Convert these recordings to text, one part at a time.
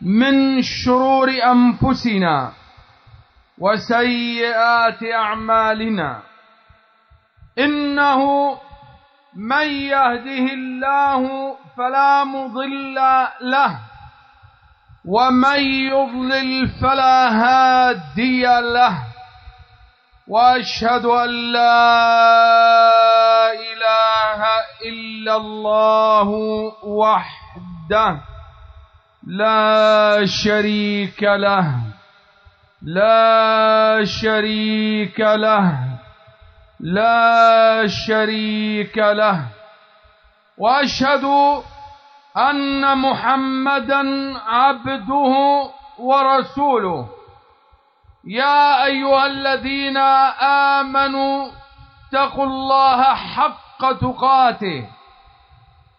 من شرور أنفسنا وسيئات أعمالنا. إنه من يهده الله فلا مضل له ومن يضلل فلا هادي له. وأشهد أن لا إله إلا الله وحده. لا شريك له. لا شريك له. لا شريك له. وأشهد أن محمدا عبده ورسوله. يا أيها الذين آمنوا اتقوا الله حق تقاته.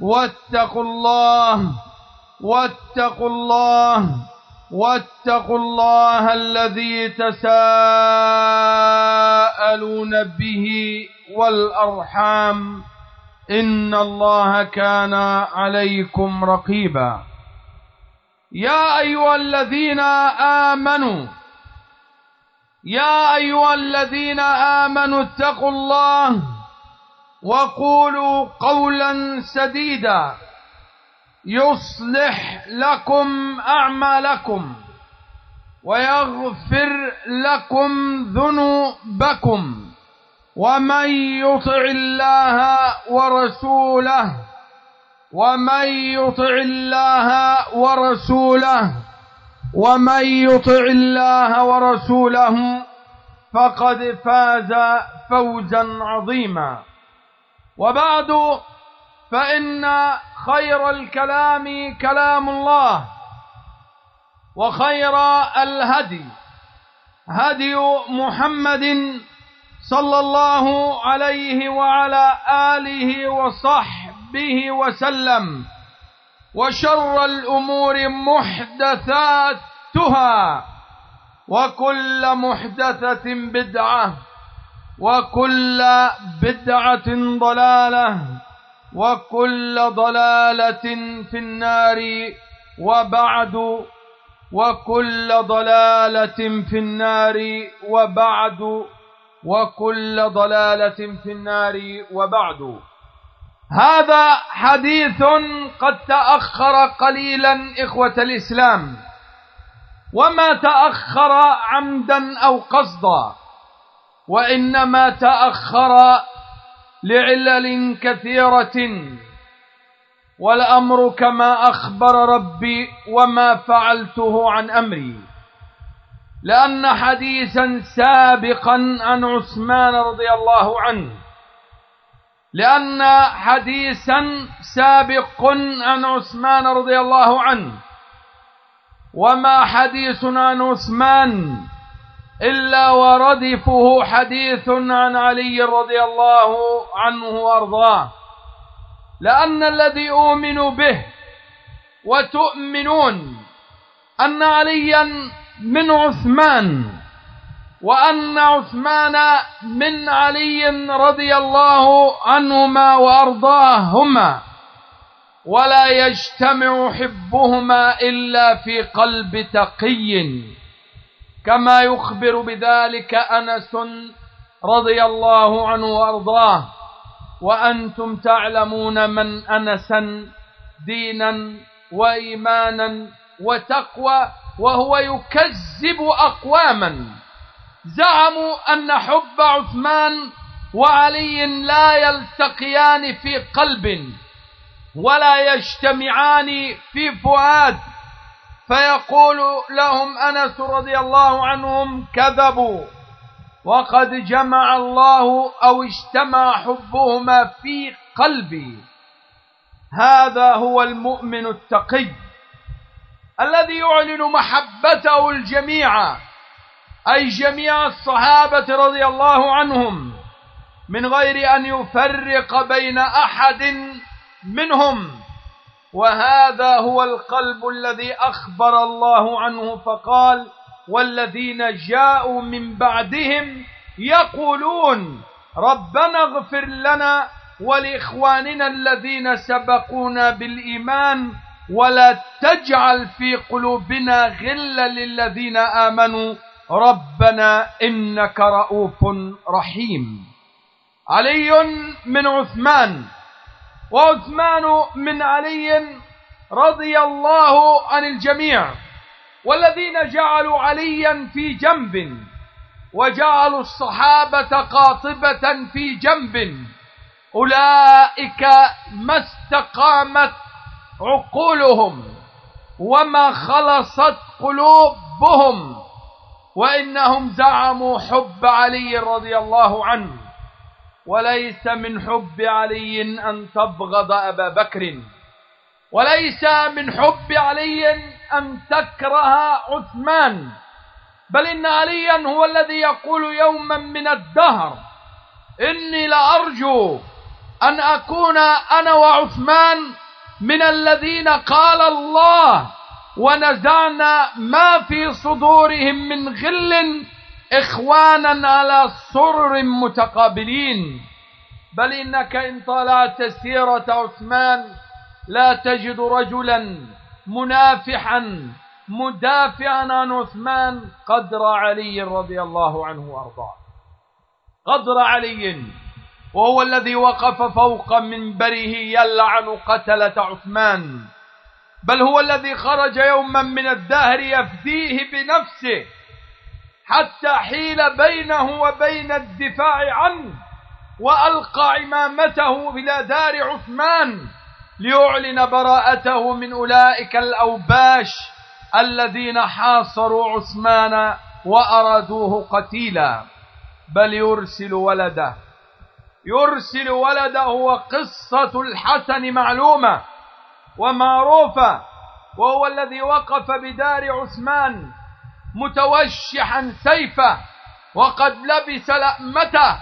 واتقوا الله واتقوا الله واتقوا الله الذي تساءلون به والأرحام. إن الله كان عليكم رقيبا. يا أيها الذين آمنوا يا أيها الذين آمنوا اتقوا الله. وقولوا قولا سديدا. يصلح لكم أعمالكم ويغفر لكم ذنوبكم. ومن يطع الله ورسوله ومن يطع الله ورسوله ومن يطع الله ورسوله فقد فاز فوزا عظيما. وبعد فإن خير الكلام كلام الله وخير الهدي هدي محمد صلى الله عليه وعلى آله وصحبه وسلم وشر الأمور محدثاتها وكل محدثة بدعة. وكل بدعة ضلالة وكل ضلالة في النار وبعد وكل ضلالة في النار وبعد وكل ضلالة في النار وبعد. هذا حديث قد تأخر قليلا إخوة الإسلام. وما تأخر عمدا أو قصدا. وإنما تأخر لعلل كثيرة والأمر كما أخبر ربي وما فعلته عن أمري. لأن حديثا سابقا عن عثمان رضي الله عنه. لأن حديثا سابق عن عثمان رضي الله عنه. وما حديث عن عثمان إلا وردفه حديث عن علي رضي الله عنه وأرضاه. لأن الذي أؤمن به وتؤمنون أن عليا من عثمان وأن عثمان من علي رضي الله عنهما وأرضاهما ولا يجتمع حبهما إلا في قلب تقي. كما يخبر بذلك أنس رضي الله عنه وأرضاه. وأنتم تعلمون من أنسا دينا وإيمانا وتقوى وهو يكذب أقواما. زعموا أن حب عثمان وعلي لا يلتقيان في قلب ولا يجتمعان في فؤاد. فيقول لهم أنس رضي الله عنهم كذبوا وقد جمع الله أو اجتمع حبهما في قلبي. هذا هو المؤمن التقي الذي يعلن محبته الجميع أي جميع الصحابة رضي الله عنهم من غير أن يفرق بين أحد منهم. وهذا هو القلب الذي أخبر الله عنه فقال والذين جاءوا من بعدهم يقولون ربنا اغفر لنا ولإخواننا الذين سبقونا بالإيمان ولا تجعل في قلوبنا غلا للذين آمنوا ربنا إنك رؤوف رحيم. علي من عثمان وعثمان من علي رضي الله عن الجميع والذين جعلوا عليا في جنب وجعلوا الصحابة قاطبة في جنب. أولئك ما استقامت عقولهم وما خلصت قلوبهم وإنهم زعموا حب علي رضي الله عنه. وليس من حب علي أن تبغض أبا بكر. وليس من حب علي أن تكره عثمان. بل إن عليا هو الذي يقول يوما من الدهر إني لأرجو أن أكون أنا وعثمان من الذين قال الله ونزعنا ما في صدورهم من غل إخوانا على سرر متقابلين. بل إنك إن طلعت سيرة عثمان لا تجد رجلا منافحا مدافعا عن عثمان قدر علي رضي الله عنه وأرضاه. قدر علي وهو الذي وقف فوق منبره يلعن قتلة عثمان. بل هو الذي خرج يوما من الدهر يفديه بنفسه. حتى حيل بينه وبين الدفاع عنه وألقى عمامته إلى دار عثمان ليعلن براءته من أولئك الأوباش الذين حاصروا عثمان وأرادوه قتيلا. بل يرسل ولده. يرسل ولده وقصة الحسن معلومة ومعروفة وهو الذي وقف بدار عثمان متوشحا سيفه وقد لبس لأمته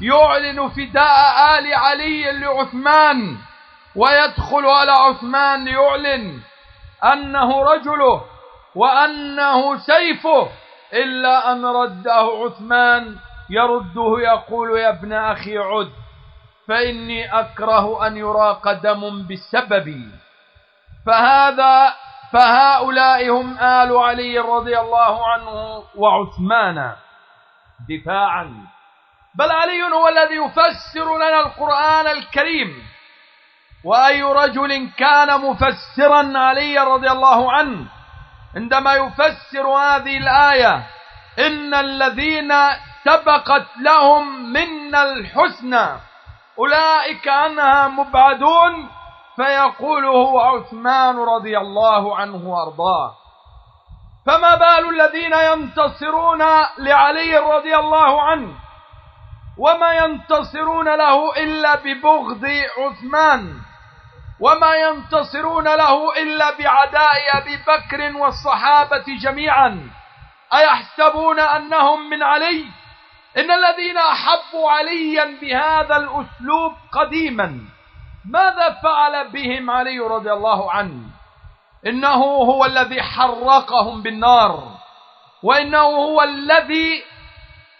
يعلن فداء آل علي لعثمان ويدخل على عثمان ليعلن أنه رجله وأنه سيفه إلا أن رده عثمان يرده يقول يا ابن أخي عد فإني أكره أن يراق دم بسببي فهذا فهؤلاء هم آل علي رضي الله عنه وعثمان دفاعا. بل علي هو الذي يفسر لنا القرآن الكريم. وأي رجل كان مفسرا علي رضي الله عنه عندما يفسر هذه الآية إن الذين سبقت لهم منا الحسنى أولئك عنها مبعدون فيقول هو عثمان رضي الله عنه وأرضاه. فما بال الذين ينتصرون لعلي رضي الله عنه وما ينتصرون له إلا ببغض عثمان وما ينتصرون له إلا بعداء أبي بكر والصحابة جميعا. أيحسبون أنهم من علي؟ إن الذين أحبوا عليا بهذا الأسلوب قديما. ماذا فعل بهم علي رضي الله عنه؟ إنه هو الذي حرقهم بالنار وإنه هو الذي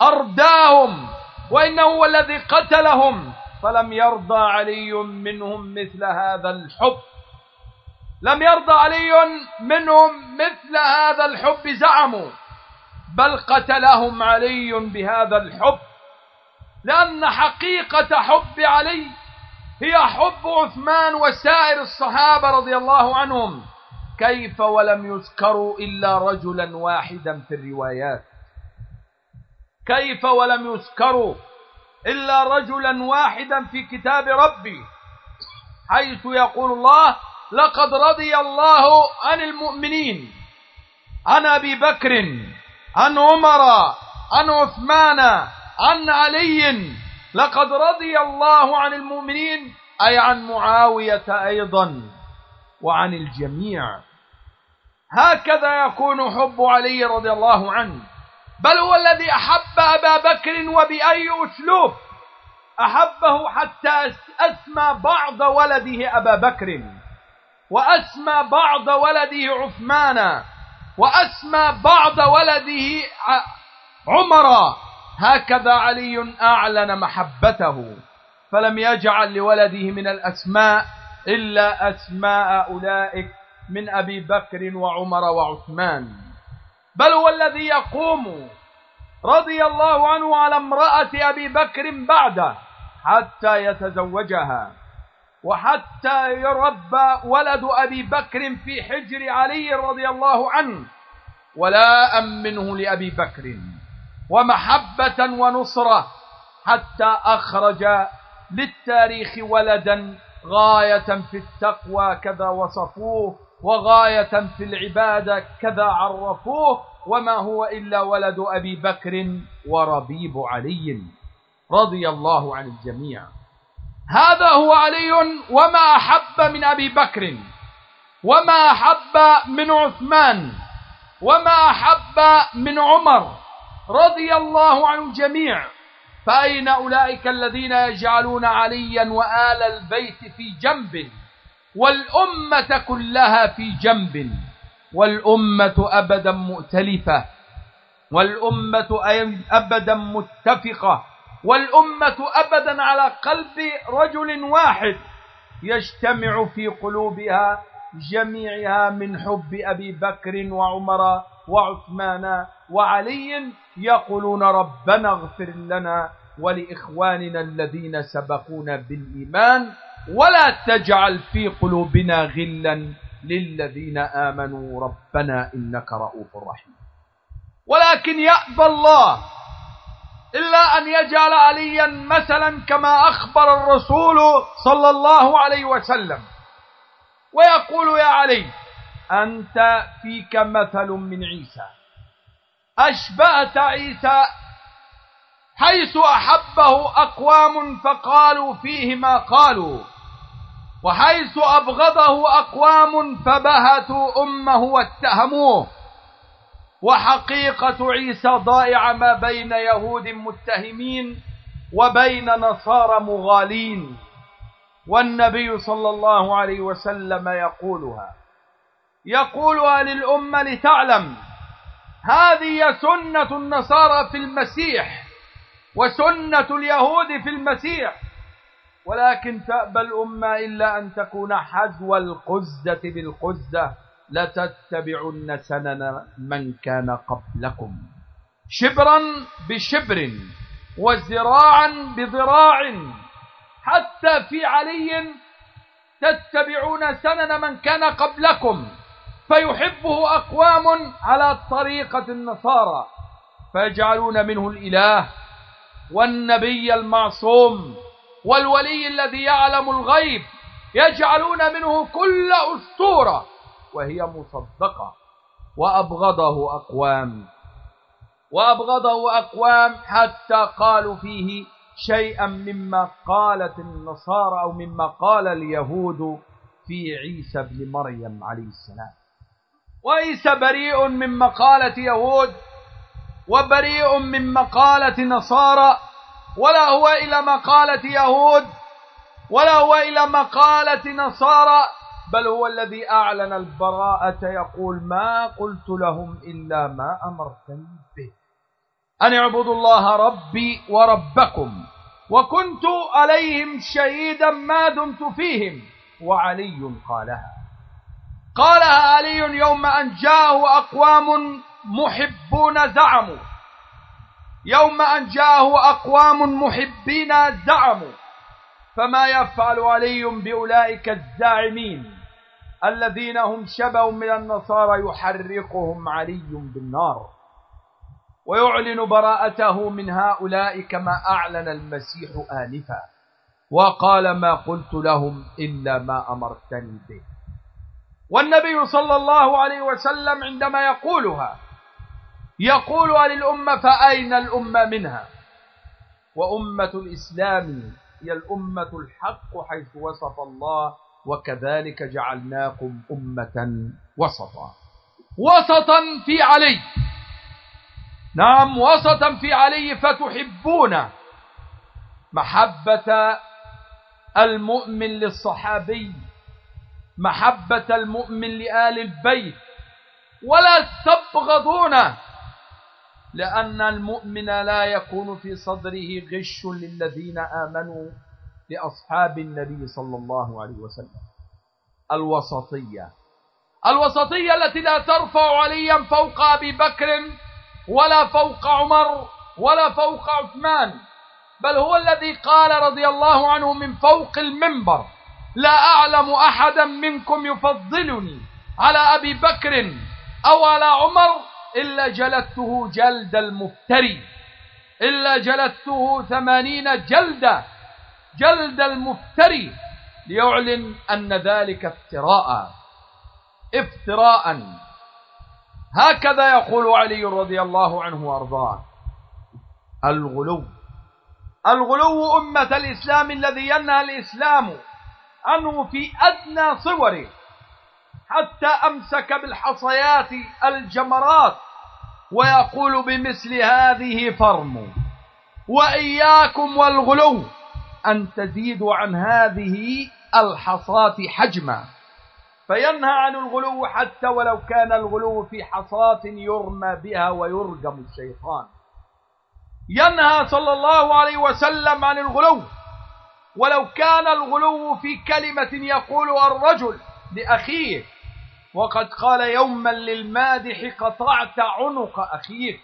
أرداهم وإنه هو الذي قتلهم. فلم يرضى علي منهم مثل هذا الحب. لم يرضى علي منهم مثل هذا الحب زعموا. بل قتلهم علي بهذا الحب لأن حقيقة حب علي هي حب عثمان وسائر الصحابة رضي الله عنهم. كيف ولم يذكروا إلا رجلا واحدا في الروايات. كيف ولم يذكروا إلا رجلا واحدا في كتاب ربي. حيث يقول الله لقد رضي الله عن المؤمنين عن أبي بكر عن عمر عن عثمان عن علي لقد رضي الله عن المؤمنين أي عن معاوية أيضا وعن الجميع. هكذا يكون حب علي رضي الله عنه. بل هو الذي أحب أبا بكر وبأي أسلوب. أحبه حتى أسمى بعض ولده أبا بكر وأسمى بعض ولده عثمان وأسمى بعض ولده عمر. هكذا علي أعلن محبته فلم يجعل لولده من الأسماء إلا أسماء أولئك من أبي بكر وعمر وعثمان. بل هو الذي يقوم رضي الله عنه على امرأة أبي بكر بعده حتى يتزوجها وحتى يربى ولد أبي بكر في حجر علي رضي الله عنه ولا منه لأبي بكر. ومحبة ونصرة حتى أخرج للتاريخ ولدا غاية في التقوى كذا وصفوه وغاية في العبادة كذا عرفوه وما هو إلا ولد أبي بكر وربيب علي رضي الله عن الجميع. هذا هو علي وما أحب من أبي بكر وما أحب من عثمان وما أحب من عمر رضي الله عن الجميع. فأين أولئك الذين يجعلون عليا وآل البيت في جنب؟ والأمة كلها في جنب. والأمة أبدا مؤتلفة. والأمة أبدا متفقة. والأمة أبدا على قلب رجل واحد. يجتمع في قلوبها جميعها من حب أبي بكر وعمر وعثمان وعلي يقولون ربنا اغفر لنا ولإخواننا الذين سبقونا بالإيمان ولا تجعل في قلوبنا غلا للذين آمنوا. ربنا إنك رؤوف رحيم. ولكن يأبى الله إلا أن يجعل عليا مثلا كما أخبر الرسول صلى الله عليه وسلم. ويقول يا علي أنت فيك مثل من عيسى. أشبأت عيسى حيث أحبه أقوام فقالوا فيه ما قالوا وحيث أبغضه أقوام فبهتوا أمه واتهموه. وحقيقة عيسى ضائعة ما بين يهود متهمين وبين نصارى مغالين. والنبي صلى الله عليه وسلم يقولها يقولها للأمة لتعلم هذه سنة النصارى في المسيح وسنة اليهود في المسيح. ولكن تأبى الأمة إلا أن تكون حذو القزة بالقزة لتتبعن سنن من كان قبلكم. شبرا بشبر وزراعا بذراع. حتى في علي تتبعون سنن من كان قبلكم. فيحبه أقوام على طريقة النصارى فيجعلون منه الإله والنبي المعصوم والولي الذي يعلم الغيب يجعلون منه كل أسطورة وهي مصدقة وأبغضه أقوام. وأبغضه أقوام حتى قالوا فيه شيئا مما قالت النصارى أو مما قال اليهود في عيسى بن مريم عليه السلام. وعيسى بريء من مقالة يهود وبريء من مقالة نصارى ولا هو إلى مقالة يهود ولا هو إلى مقالة نصارى بل هو الذي أعلن البراءة يقول ما قلت لهم إلا ما أمرتني به. أن اعبدوا الله ربي وربكم وكنت عليهم شهيدا ما دمت فيهم وعلي قالها. قالها علي يوم أن جاءه أقوام محبون زعموا. يوم أن جاءه أقوام محبين زعموا. فما يفعل علي بأولئك الزاعمين. الذين هم شبه من النصارى يحرقهم علي بالنار. ويعلن براءته من هؤلاء كما أعلن المسيح آنفا. وقال ما قلت لهم إلا ما أمرتني به. والنبي صلى الله عليه وسلم عندما يقولها يقولها للأمة فأين الأمة منها؟ وأمة الإسلام هي الأمة الحق حيث وصف الله وكذلك جعلناكم أمة وسطا. وسطا في علي. نعم وسطا في علي فتحبون محبة المؤمن للصحابي. محبة المؤمن لآل البيت ولا تبغضونه لأن المؤمن لا يكون في صدره غش للذين آمنوا لأصحاب النبي صلى الله عليه وسلم. الوسطية. الوسطية التي لا ترفع عليا فوق أبي بكر ولا فوق عمر ولا فوق عثمان بل هو الذي قال رضي الله عنه من فوق المنبر. لا أعلم أحدا منكم يفضلني على أبي بكر أو على عمر إلا جلدته جلد المفتري إلا جلدته ثمانين جلدة جلد المفتري ليعلن أن ذلك افتراء. افتراء. هكذا يقول علي رضي الله عنه وأرضاه. الغلو. الغلو أمة الإسلام الذي ينهى الإسلام. عنه في أدنى صوره حتى أمسك بالحصيات الجمرات ويقول بمثل هذه فرموا وإياكم والغلو أن تزيدوا عن هذه الحصاة حجما. فينهى عن الغلو حتى ولو كان الغلو في حصاة يرمى بها ويرجم الشيطان. ينهى صلى الله عليه وسلم عن الغلو ولو كان الغلو في كلمة يقولها الرجل لأخيه وقد قال يوما للمادح قطعت عنق أخيك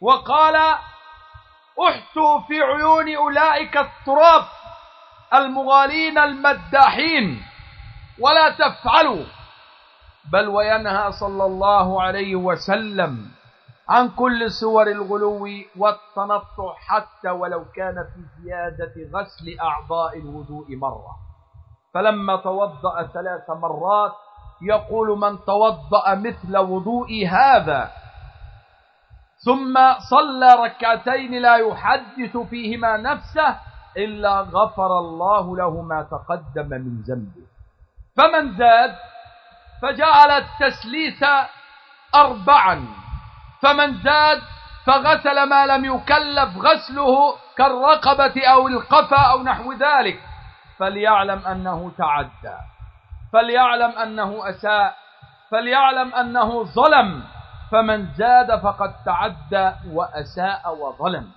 وقال أحتوا في عيون أولئك التراب المغالين المداحين ولا تفعلوا بل وينهى صلى الله عليه وسلم عن كل صور الغلو والتنطع حتى ولو كان في زيادة غسل أعضاء الوضوء مرة. فلما توضأ ثلاث مرات يقول من توضأ مثل وضوء هذا. ثم صلى ركعتين لا يحدث فيهما نفسه إلا غفر الله له ما تقدم من ذنبه. فمن زاد فجعل التسليس أربعا. فمن زاد فغسل ما لم يكلف غسله كالرقبة أو القفا أو نحو ذلك. فليعلم أنه تعدى. فليعلم أنه أساء. فليعلم أنه ظلم. فمن زاد فقد تعدى وأساء وظلم.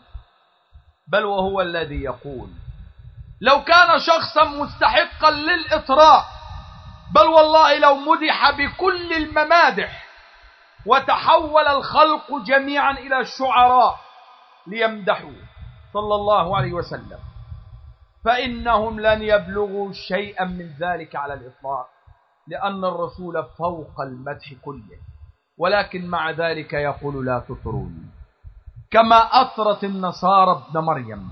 بل وهو الذي يقول لو كان شخصا مستحقا للإطراء بل والله لو مدح بكل الممادح وتحول الخلق جميعا إلى الشعراء ليمدحوا. صلى الله عليه وسلم. فإنهم لن يبلغوا شيئا من ذلك على الإطلاق لأن الرسول فوق المدح كله. ولكن مع ذلك يقول لا تطروني. كما أطرت النصارى ابن مريم.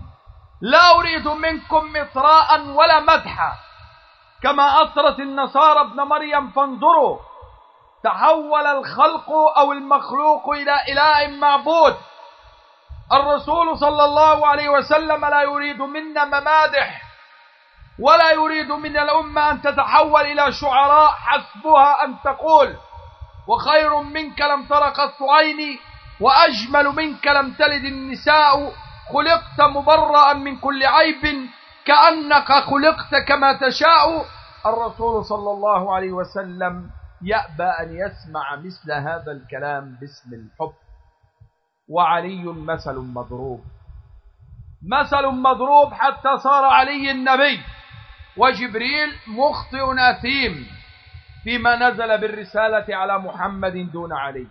لا أريد منكم إطراء ولا مدحا. كما أطرت النصارى ابن مريم فانظروا. تحول الخلق أو المخلوق إلى إله معبود. الرسول صلى الله عليه وسلم لا يريد منا ممادح ولا يريد من الأمة أن تتحول إلى شعراء حسبها أن تقول وخير منك لم تر قط عيني وأجمل منك لم تلد النساء خلقت مبرأ من كل عيب كأنك خلقت كما تشاء. الرسول صلى الله عليه وسلم يأبى أن يسمع مثل هذا الكلام باسم الحب. وعلي مثل مضروب. مثل مضروب حتى صار علي النبي. وجبريل مخطئ أثيم فيما نزل بالرسالة على محمد دون علي.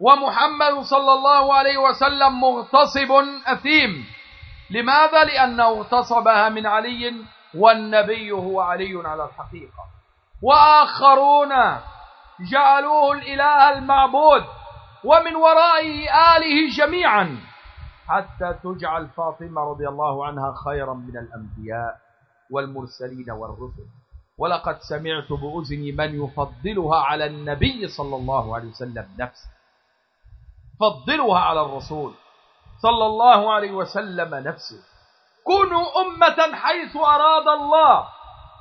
ومحمد صلى الله عليه وسلم مغتصب أثيم. لماذا؟ لأنه اغتصبها من علي والنبي هو علي على الحقيقة. وآخرون جعلوه الإله المعبود ومن ورائه آله جميعا. حتى تجعل فاطمة رضي الله عنها خيرا من الأنبياء والمرسلين والرسل. ولقد سمعت بأذني من يفضلها على النبي صلى الله عليه وسلم نفسه. فضلها على الرسول صلى الله عليه وسلم نفسه. كونوا أمة حيث أراد الله.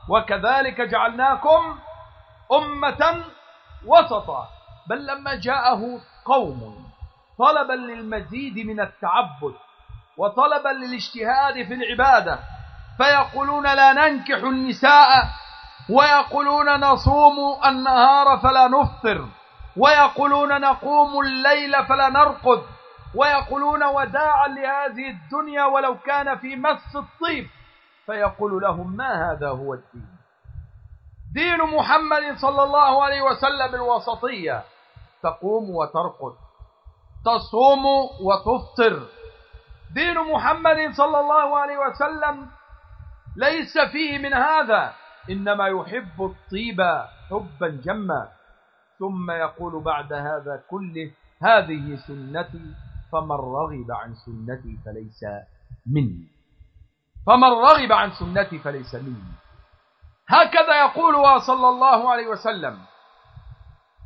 وكذلك جعلناكم أمة وسطا. بل لما جاءه قوم طلبا للمزيد من التعبد وطلبا للاجتهاد في العبادة فيقولون لا ننكح النساء ويقولون نصوم النهار فلا نفطر ويقولون نقوم الليل فلا نرقد ويقولون وداعا لهذه الدنيا ولو كان في مس الطيب. فيقول لهم ما هذا هو الدين؟ دين محمد صلى الله عليه وسلم الوسطية. تقوم وترقد. تصوم وتفطر. دين محمد صلى الله عليه وسلم ليس فيه من هذا. إنما يحب الطيب حبا جما. ثم يقول بعد هذا كله هذه سنتي فمن رغب عن سنتي فليس مني. فمن رغب عن سنتي فليس مني هكذا يقولها صلى الله عليه وسلم.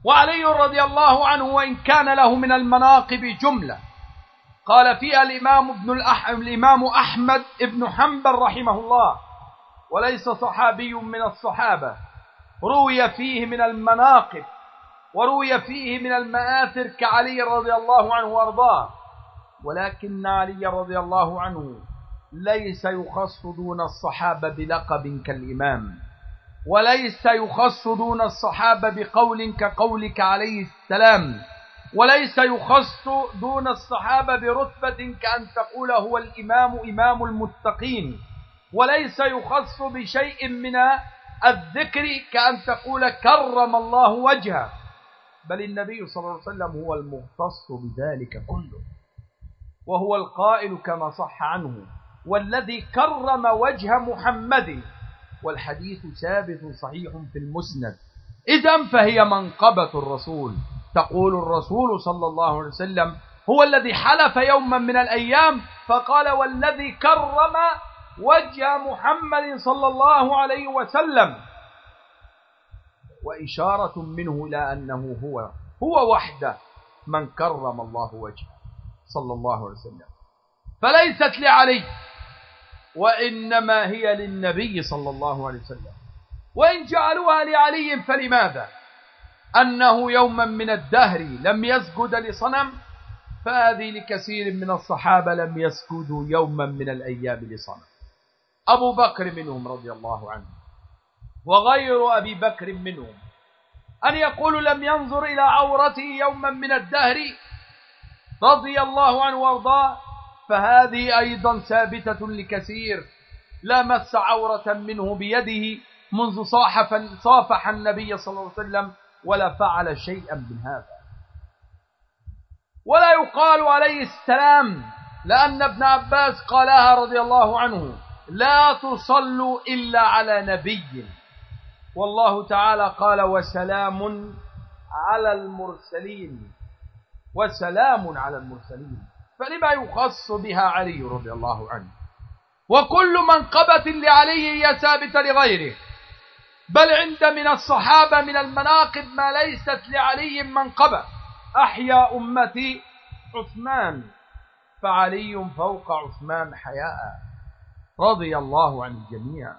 وعلي رضي الله عنه وإن كان له من المناقب جملة. قال فيها الإمام, ابن الإمام أحمد ابن حنبل رحمه الله. وليس صحابي من الصحابة. روي فيه من المناقب. وروي فيه من المآثر كعلي رضي الله عنه وأرضاه. ولكن علي رضي الله عنه ليس يخص دون الصحابة بلقب كالإمام وليس يخص دون الصحابة بقول كقولك عليه السلام وليس يخص دون الصحابة برتبة كأن تقول هو الإمام إمام المتقين وليس يخص بشيء من الذكر كأن تقول كرم الله وجهه بل النبي صلى الله عليه وسلم هو المختص بذلك كله وهو القائل كما صح عنه. والذي كرم وجه محمد. والحديث ثابت صحيح في المسند. إذا فهي منقبة الرسول. تقول الرسول صلى الله عليه وسلم هو الذي حلف يوما من الأيام فقال والذي كرم وجه محمد صلى الله عليه وسلم. وإشارة منه إلى أنه هو هو وحده من كرم الله وجهه صلى الله عليه وسلم. فليست لعلي. وإنما هي للنبي صلى الله عليه وسلم. وإن جعلوها لعلي فلماذا؟ أنه يوما من الدهر لم يسجد لصنم فهذه لكثير من الصحابة لم يسجدوا يوما من الأيام لصنم. أبو بكر منهم رضي الله عنه وغير أبي بكر منهم أن يقول لم ينظر إلى عورته يوما من الدهر رضي الله عنه وأرضاه فهذه أيضا ثابتة لكثير. لا مس عورة منه بيده منذ صاحف صافح النبي صلى الله عليه وسلم ولا فعل شيئا من هذا. ولا يقال عليه السلام لأن ابن عباس قالها رضي الله عنه لا تصلوا إلا على نبي. والله تعالى قال وسلام على المرسلين. وسلام على المرسلين. فلما يخص بها علي رضي الله عنه؟ وكل منقبة لعلي هي ثابتة لغيره. بل عند من الصحابة من المناقب ما ليست لعلي منقبة أحيا أمتي عثمان فعلي فوق عثمان حياء. رضي الله عن الجميع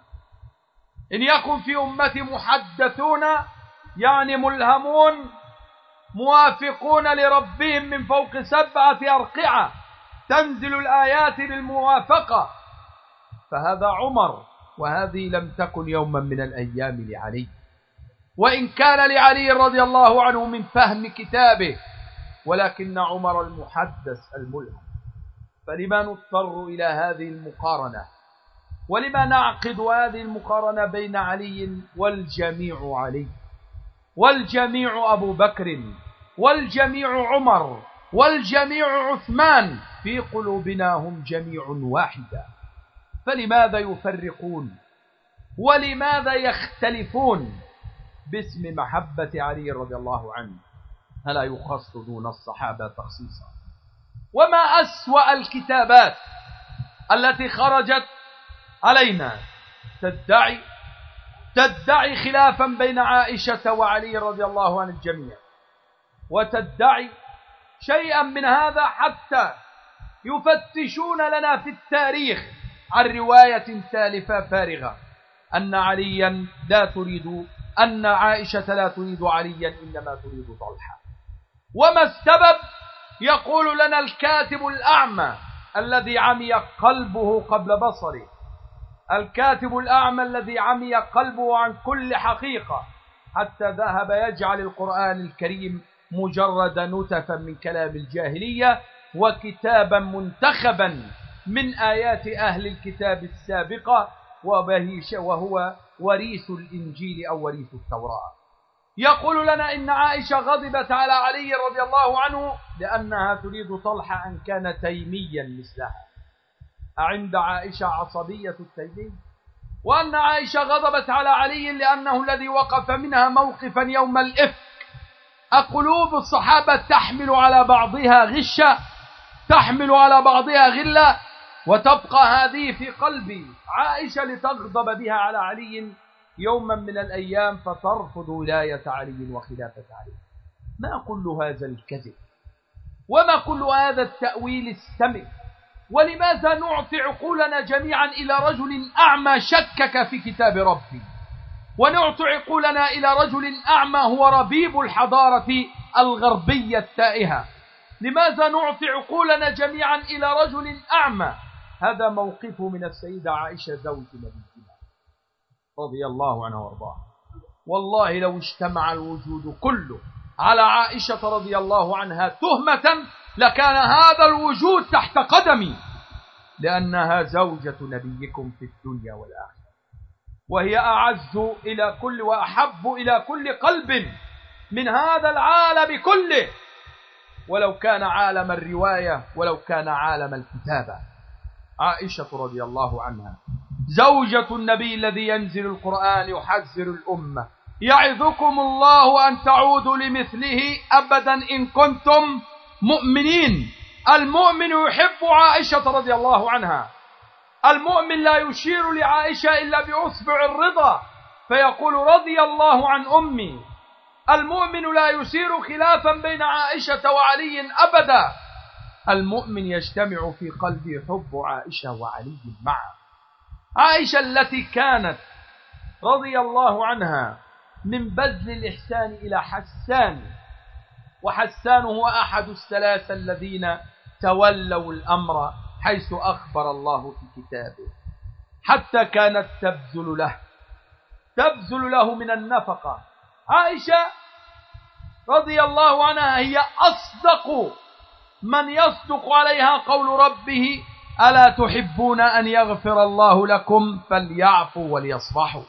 إن يكن في أمتي محدثون يعني ملهمون موافقون لربهم من فوق سبعة أرقعة تنزل الآيات بالموافقة فهذا عمر وهذه لم تكن يوما من الأيام لعلي. وإن كان لعلي رضي الله عنه من فهم كتابه ولكن عمر المحدث الملهم. فلما نضطر إلى هذه المقارنة؟ ولما نعقد هذه المقارنة بين علي والجميع علي؟ والجميع أبو بكر والجميع عمر والجميع عثمان في قلوبنا هم جميع واحدة فلماذا يفرقون؟ ولماذا يختلفون؟ باسم محبة علي رضي الله عنه. فلا يخص دون الصحابة تخصيصا؟ وما أسوأ الكتابات التي خرجت علينا؟ تدعي تدعي خلافا بين عائشة وعلي رضي الله عن الجميع. وتدعي شيئا من هذا حتى يفتشون لنا في التاريخ عن رواية تالفة فارغة. أن عليا لا تريد أن عائشة لا تريد عليا إنما تريد طلحة وما السبب؟ يقول لنا الكاتب الأعمى الذي عمي قلبه قبل بصره الكاتب الأعمى الذي عمي قلبه عن كل حقيقة حتى ذهب يجعل القرآن الكريم مجرد نتفا من كلام الجاهلية وكتابا منتخبا من آيات أهل الكتاب السابقة وهو وريث الإنجيل أو وريث التوراة. يقول لنا إن عائشة غضبت على علي رضي الله عنه لأنها تريد طلحة أن كان تيميا مثلها. أعند عائشة عصبية التيمي وأن عائشة غضبت على علي لأنه الذي وقف منها موقفا يوم الإفك أقلوب الصحابة تحمل على بعضها غشة تحمل على بعضها غلة وتبقى هذه في قلب عائشة لتغضب بها على علي يوما من الأيام فترفض ولاية علي وخلافة علي. ما كل هذا الكذب؟ وما كل هذا التأويل السمك ولماذا نعطي عقولنا جميعا إلى رجل أعمى شكك في كتاب ربي ونعطي عقولنا إلى رجل أعمى هو ربيب الحضارة الغربية التائهة. لماذا نعطي عقولنا جميعا إلى رجل أعمى؟ هذا موقفه من السيدة عائشة زوج نبينا رضي الله عنها وأرضاها. والله لو اجتمع الوجود كله على عائشة رضي الله عنها تهمة لكان هذا الوجود تحت قدمي. لأنها زوجة نبيكم في الدنيا والآخرة. وهي أعز إلى كل وأحب إلى كل قلب من هذا العالم كله. ولو كان عالم الرواية ولو كان عالم الكتابة. عائشة رضي الله عنها. زوجة النبي الذي ينزل القرآن يحذر الأمة. يعظكم الله أن تعودوا لمثله أبدا إن كنتم مؤمنين. المؤمن يحب عائشة رضي الله عنها. المؤمن لا يشير لعائشة إلا بأصبع الرضا فيقول رضي الله عن أمي. المؤمن لا يسير خلافا بين عائشة وعلي أبدا. المؤمن يجتمع في قلبه حب عائشة وعلي معا. عائشة التي كانت رضي الله عنها من بذل الإحسان إلى حسان وحسان هو أحد الثلاثة الذين تولوا الأمر. حيث أخبر الله في كتابه. حتى كانت تبذل له. تبذل له من النفقة. عائشة رضي الله عنها هي أصدق من يصدق عليها قول ربه ألا تحبون أن يغفر الله لكم فليعفوا وليصفحوا.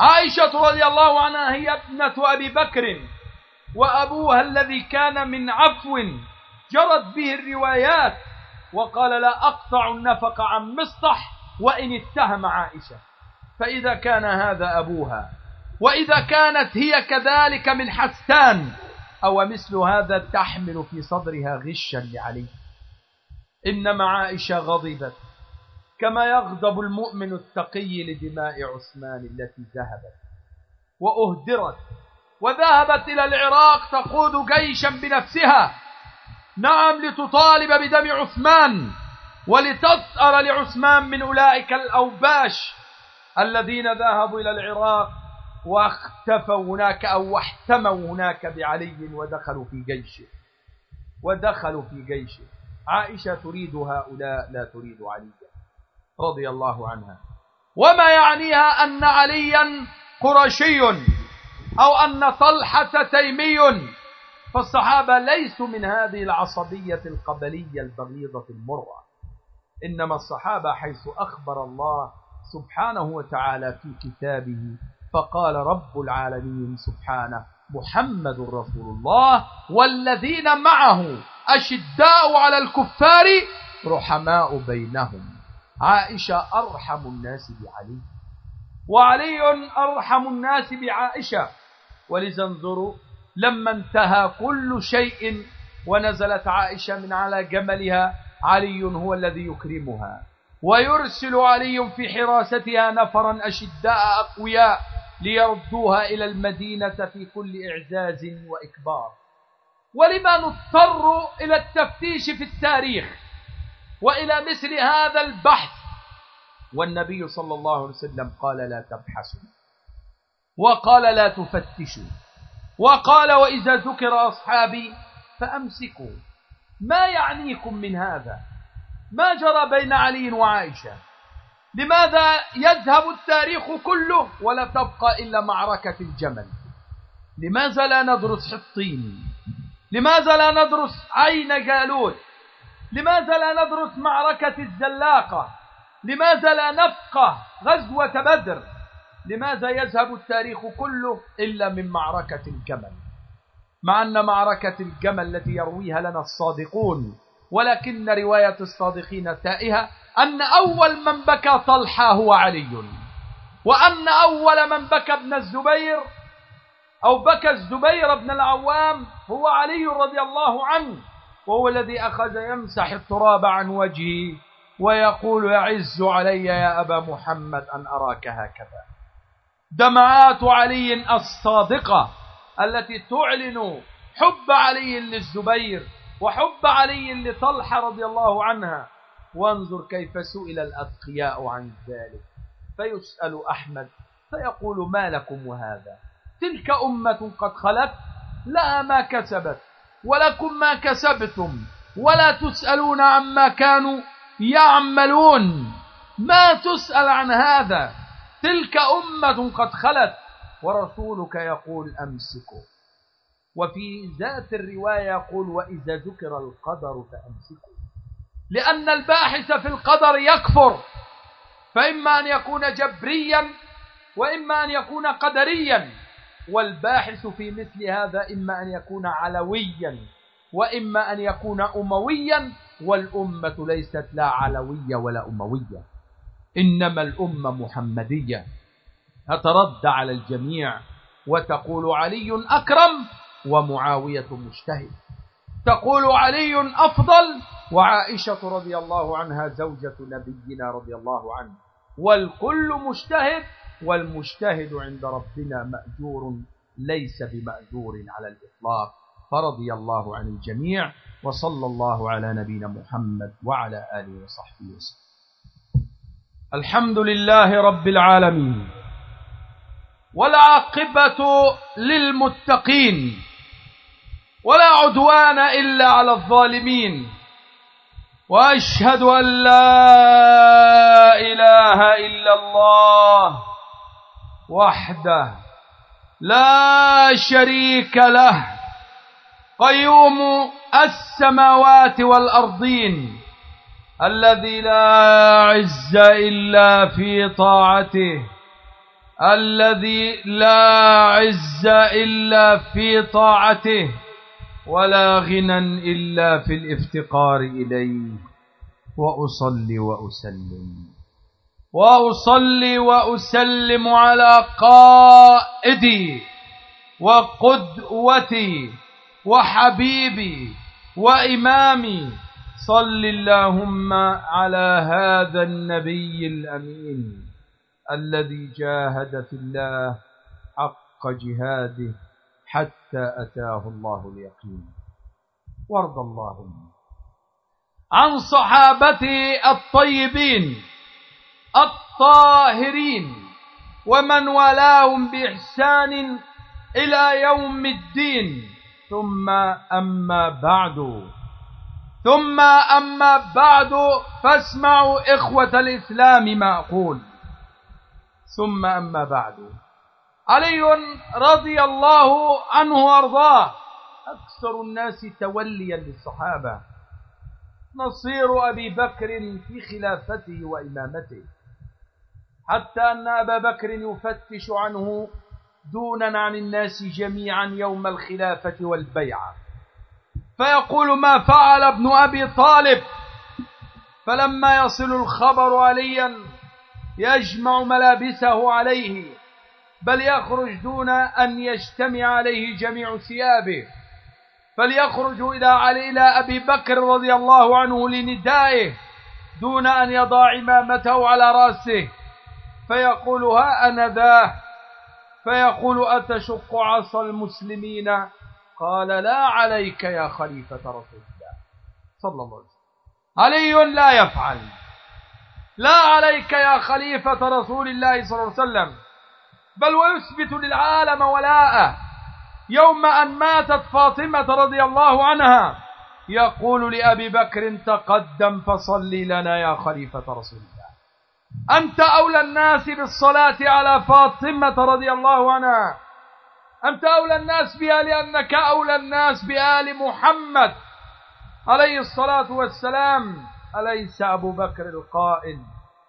عائشة رضي الله عنها هي ابنة أبي بكر وأبوها الذي كان من عفو جرت به الروايات وقال لا أقطع النفق عن مصطح وإن اتهم عائشة. فإذا كان هذا أبوها وإذا كانت هي كذلك من حسان أو مثل هذا تحمل في صدرها غشا لعلي. إنما عائشة غضبت كما يغضب المؤمن التقي لدماء عثمان التي ذهبت وأهدرت وذهبت إلى العراق تقود جيشا بنفسها. نعم لتطالب بدم عثمان ولتسأر لعثمان من أولئك الأوباش الذين ذهبوا إلى العراق واختفوا هناك أو واحتموا هناك بعلي ودخلوا في جيشه. ودخلوا في جيشه. عائشة تريد هؤلاء لا تريد عليا. رضي الله عنها. وما يعنيها أن عليا قرشي أو أن طلحة تيمي فالصحابة ليسوا من هذه العصبية القبلية البغيضة المرة. إنما الصحابة حيث أخبر الله سبحانه وتعالى في كتابه فقال رب العالمين سبحانه محمد رسول الله والذين معه أشداء على الكفار رحماء بينهم. عائشة أرحم الناس بعلي. وعلي أرحم الناس بعائشة. ولذا انظروا لما انتهى كل شيء ونزلت عائشة من على جملها علي هو الذي يكرمها. ويرسل علي في حراستها نفرا أشداء أقوياء ليردوها إلى المدينة في كل إعزاز وإكبار. ولما نضطر إلى التفتيش في التاريخ وإلى مثل هذا البحث والنبي صلى الله عليه وسلم قال لا تبحثوا وقال لا تفتشوا. وقال وإذا ذكر أصحابي فأمسكوا. ما يعنيكم من هذا؟ ما جرى بين علي وعائشة؟ لماذا يذهب التاريخ كله ولا تبقى إلا معركة الجمل؟ لماذا لا ندرس حطين؟ لماذا لا ندرس عين جالوت؟ لماذا لا ندرس معركة الزلاقة؟ لماذا لا نفقه غزوة بدر؟ لماذا يذهب التاريخ كله إلا من معركة الجمل؟ مع أن معركة الجمل التي يرويها لنا الصادقون ولكن رواية الصادقين تائهة أن أول من بكى طلحة هو علي وأن أول من بكى ابن الزبير أو بكى الزبير بن العوام هو علي رضي الله عنه وهو الذي أخذ يمسح التراب عن وجهه ويقول يعز علي يا أبا محمد أن أراك هكذا. دمعات علي الصادقة التي تعلن حب علي للزبير وحب علي لطلحة رضي الله عنها. وانظر كيف سئل الأتقياء عن ذلك. فيسأل أحمد فيقول ما لكم وهذا تلك أمة قد خلت لها ما كسبت ولكم ما كسبتم ولا تسألون عما كانوا يعملون. ما تسأل عن هذا؟ تلك أمة قد خلت ورسولك يقول أمسكوا وفي ذات الرواية يقول وإذا ذكر القدر فأمسكوا لأن الباحث في القدر يكفر. فإما أن يكون جبريا وإما أن يكون قدريا. والباحث في مثل هذا إما أن يكون علويا وإما أن يكون أمويا. والأمة ليست لا علوية ولا أموية. إنما الأمة محمدية. تترد على الجميع وتقول علي أكرم ومعاوية مجتهد. تقول علي أفضل وعائشة رضي الله عنها زوجة نبينا رضي الله عنه. والكل مجتهد والمجتهد عند ربنا مأجور ليس بمأجور على الإطلاق. فرضي الله عن الجميع وصلى الله على نبينا محمد وعلى آله وصحبه وسلم. الحمد لله رب العالمين. والعاقبة للمتقين. ولا عدوان إلا على الظالمين. وأشهد أن لا إله إلا الله وحده لا شريك له. قيوم السماوات والأرضين. الذي لا عز إلا في طاعته. الذي لا عز إلا في طاعته. ولا غنى إلا في الافتقار إليه. وأصلي وأسلم. وأصلي وأسلم على قائدي وقدوتي وحبيبي وإمامي صل اللهم على هذا النبي الأمين الذي جاهد في الله حق جهاده حتى أتاه الله اليقين. وارض اللهم. عن صحابته الطيبين الطاهرين ومن والاهم بإحسان إلى يوم الدين. ثم أما بعد. ثم أما بعد فاسمعوا إخوة الإسلام ما أقول. ثم أما بعد. علي رضي الله عنه وأرضاه. أكثر الناس توليا للصحابة. نصير أبي بكر في خلافته وإمامته. حتى أن أبا بكر يفتش عنه دونا عن الناس جميعا يوم الخلافة والبيعة. فيقول ما فعل ابن أبي طالب. فلما يصل الخبر عليا يجمع ملابسه عليه بل يخرج دون أن يجتمع عليه جميع ثيابه. فليخرج إلى علي إلى أبي بكر رضي الله عنه لندائه دون أن يضع عمامته على رأسه. فيقول ها أنا ذا فيقول أتشق عصا المسلمين؟ قال لا عليك يا خليفة رسول الله. صلى الله عليه وسلم. علي لا يفعل. لا عليك يا خليفة رسول الله صلى الله عليه وسلم. بل ويثبت للعالم ولاءه. يوم أن ماتت فاطمة رضي الله عنها يقول لأبي بكر تقدم فصلي لنا يا خليفة رسول الله. أنت أولى الناس بالصلاة على فاطمة رضي الله عنها. أنت أولى الناس بها لأنك أولى الناس بآل محمد؟ عليه الصلاة والسلام. أليس أبو بكر القائل؟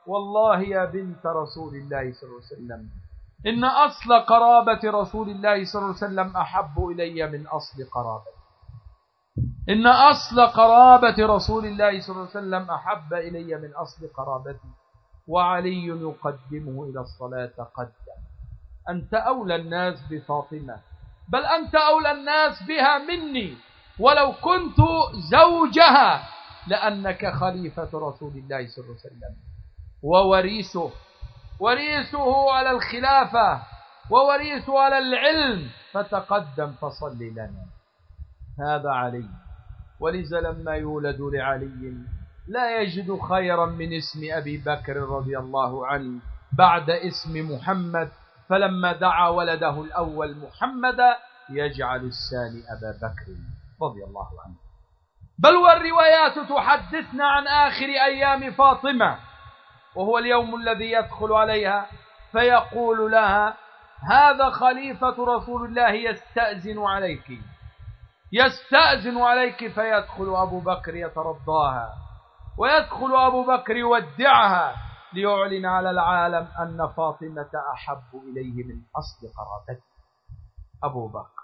والله يا بنت رسول الله صلى الله عليه وسلم. إن أصل قرابة رسول الله صلى الله عليه وسلم أحب إلي من أصل قرابتي. إن أصل قرابة رسول الله صلى الله عليه وسلم أحب إلي من أصل قرابتي. وعلي يقدمه إلى الصلاة قدم أنت أولى الناس بفاطمة بل أنت أولى الناس بها مني ولو كنت زوجها لأنك خليفة رسول الله صلى الله عليه وسلم. ووريثه وريثه على الخلافة ووريثه على العلم فتقدم فصل لنا. هذا علي. ولذا لما يولد لعلي لا يجد خيرا من اسم أبي بكر رضي الله عنه بعد اسم محمد فلما دعا ولده الأول محمدا يجعل الثاني أبا بكر رضي الله عنه. بل والروايات تحدثنا عن آخر أيام فاطمة وهو اليوم الذي يدخل عليها فيقول لها هذا خليفة رسول الله يستأذن عليك. يستأذن عليك فيدخل أبو بكر يترضاها ويدخل أبو بكر يودعها. ليعلن على العالم أن فاطمة أحب إليه من أصل قرابته أبو بكر.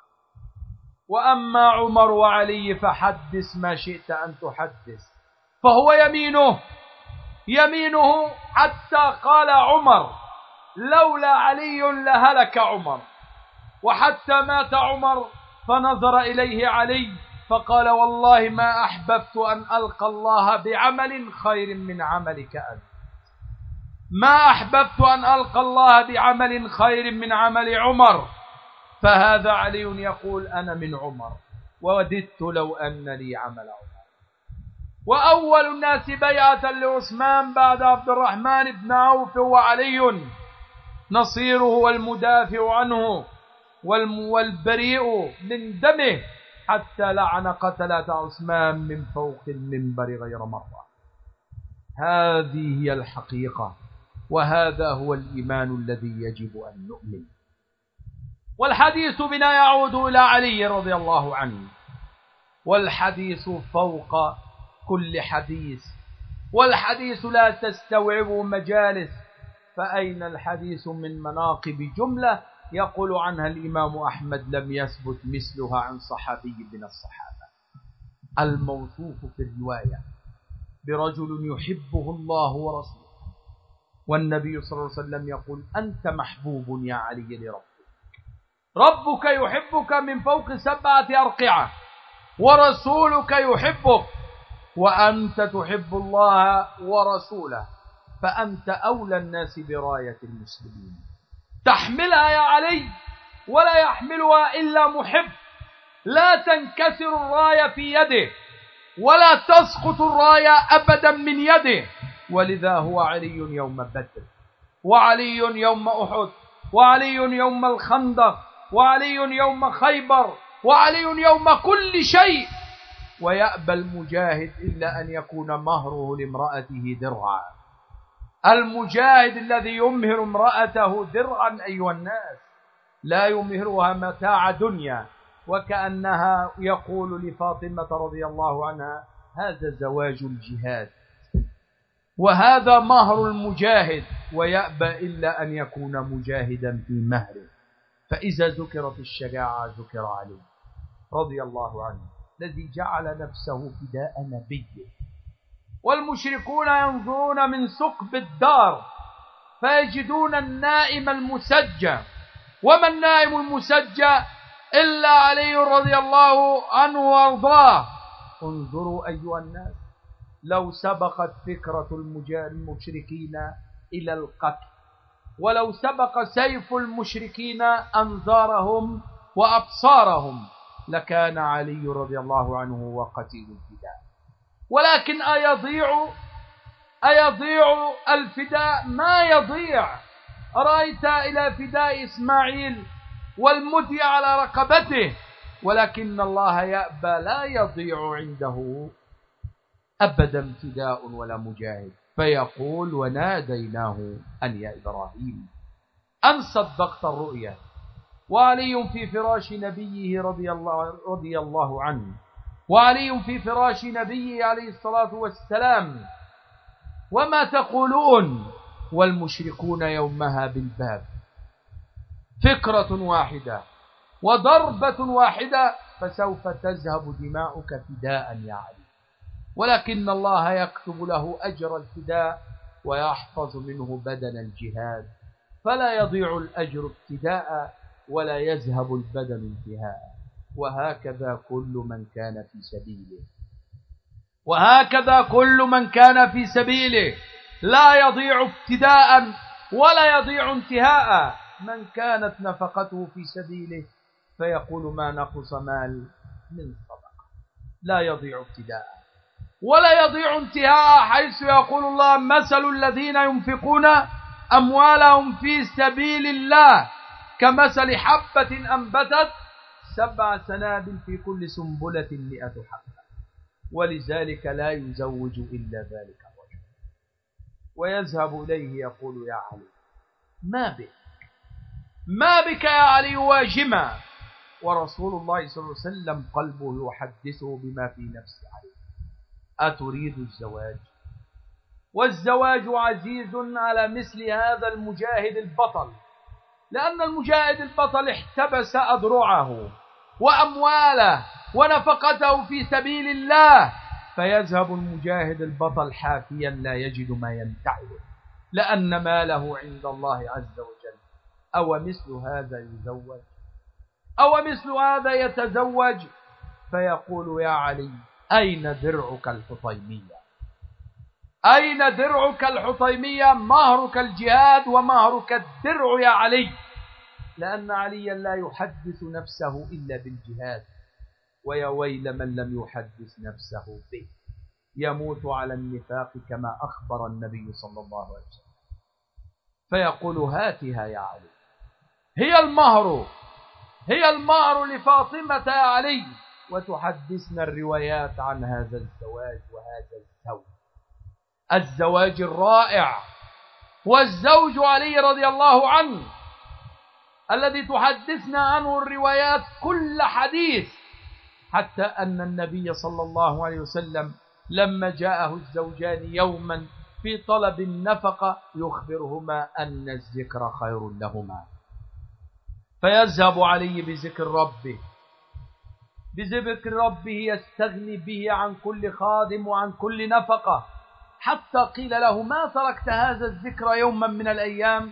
وأما عمر وعلي فحدث ما شئت أن تحدث. فهو يمينه يمينه حتى قال عمر لولا علي لهلك عمر. وحتى مات عمر فنظر إليه علي فقال والله ما أحببت أن ألقى الله بعمل خير من عملك أنت. ما أحببت أن ألقى الله بعمل خير من عمل عمر. فهذا علي يقول أنا من عمر. ووددت لو أن لي عمل عمر. وأول الناس بيعة لعثمان بعد عبد الرحمن بن عوف هو علي. نصيره والمدافع عنه والبريء من دمه حتى لعن قتلة عثمان من فوق المنبر غير مرة. هذه هي الحقيقة. وهذا هو الإيمان الذي يجب أن نؤمن. والحديث بنا يعود إلى علي رضي الله عنه. والحديث فوق كل حديث. والحديث لا تستوعبه مجالس. فأين الحديث من مناقب جملة يقول عنها الإمام أحمد لم يثبت مثلها عن صحابي من الصحابة. الموصوف في الرواية. برجل يحبه الله ورسوله. والنبي صلى الله عليه وسلم يقول أنت محبوب يا علي لربك. ربك يحبك من فوق سبعة أرقعة ورسولك يحبك. وأنت تحب الله ورسوله فأنت أولى الناس براية المسلمين. تحملها يا علي ولا يحملها إلا محب. لا تنكسر الراية في يده ولا تسقط الراية أبدا من يده. ولذا هو علي يوم بدر وعلي يوم أحد وعلي يوم الخندق وعلي يوم خيبر وعلي يوم كل شيء. ويأبى المجاهد إلا أن يكون مهره لامرأته درعا. المجاهد الذي يمهر امرأته درعا أيها الناس لا يمهرها متاع دنيا وكأنها يقول لفاطمة رضي الله عنها هذا زواج الجهاد. وهذا مهر المجاهد ويأبى إلا أن يكون مجاهدا في مهره. فإذا ذكرت الشجاعة ذكر عليه رضي الله عنه. الذي جعل نفسه فداء نبيه. والمشركون ينظرون من ثقب الدار فيجدون النائم المسجى. وما النائم المسجى؟ إلا علي رضي الله عنه وأرضاه. انظروا أيها الناس لو سبقت فكرة المشركين إلى القتل. ولو سبق سيف المشركين أنظارهم وأبصارهم لكان علي رضي الله عنه وقتيل الفداء. ولكن أيضيع أيضيع الفداء ما يضيع. رأيت إلى فداء إسماعيل والمدي على رقبته ولكن الله يأبى لا يضيع عنده. أبدا فداء ولا مجاهد. فيقول وناديناه أن يا إبراهيم. أن صدقت الرؤيا؟ وعلي في فراش نبيه رضي الله, رضي الله عنه. وعلي في فراش نبيه عليه الصلاة والسلام. وما تقولون؟ والمشركون يومها بالباب. فكرة واحدة وضربة واحدة فسوف تذهب دماؤك فداء يا علي. ولكن الله يكتب له أجر الفداء ويحفظ منه بدن الجهاد. فلا يضيع الأجر ابتداء ولا يذهب البدن انتهاء. وهكذا كل من كان في سبيله. وهكذا كل من كان في سبيله. لا يضيع ابتداء ولا يضيع انتهاء. من كانت نفقته في سبيله فيقول ما نقص مال من صدقة. لا يضيع ابتداء. ولا يضيع انتهاء حيث يقول الله مثل الذين ينفقون أموالهم في سبيل الله كمثل حبة أنبتت سبع سنابل في كل سنبلة مئة حبة ولذلك لا يزوج إلا ذلك الرجل. ويذهب إليه يقول يا علي ما بك؟ ما بك يا علي واجما؟ ورسول الله صلى الله عليه وسلم قلبه يحدثه بما في نفس علي أتريد الزواج؟ والزواج عزيز على مثل هذا المجاهد البطل لأن المجاهد البطل احتبس أذرعه وأمواله ونفقته في سبيل الله فيذهب المجاهد البطل حافيا لا يجد ما يمتعه لأن ماله عند الله عز وجل. أو مثل هذا يزوج؟ أو مثل هذا يتزوج؟ فيقول يا علي أين درعك الحطيمية؟ أين درعك الحطيمية؟ مهرك الجهاد ومهرك الدرع يا علي. لأن عليا لا يحدث نفسه إلا بالجهاد. ويا ويل من لم يحدث نفسه به. يموت على النفاق كما أخبر النبي صلى الله عليه وسلم. فيقول هاتها يا علي. هي المهر. هي المهر لفاطمة يا علي. وتحدثنا الروايات عن هذا الزواج وهذا الزوج. الزواج الرائع والزوج علي رضي الله عنه الذي تحدثنا عنه الروايات كل حديث حتى أن النبي صلى الله عليه وسلم لما جاءه الزوجان يوما في طلب النفقة يخبرهما أن الذكر خير لهما. فيذهب علي بذكر ربه. بذكر ربه يستغني به عن كل خادم وعن كل نفقة. حتى قيل له ما تركت هذا الذكر يوما من الأيام؟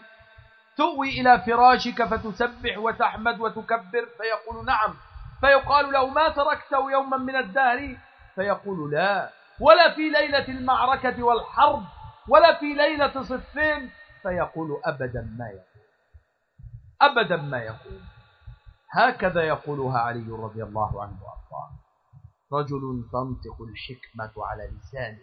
تؤوي إلى فراشك فتسبح وتحمد وتكبر فيقول نعم. فيقال له ما تركته يوما من الدهر؟ فيقول لا. ولا في ليلة المعركة والحرب ولا في ليلة صفين؟ فيقول أبدا ما يقول. أبدا ما يقول. هكذا يقولها علي رضي الله عنه وأرضاه. رجل تنطق الحكمة على لسانه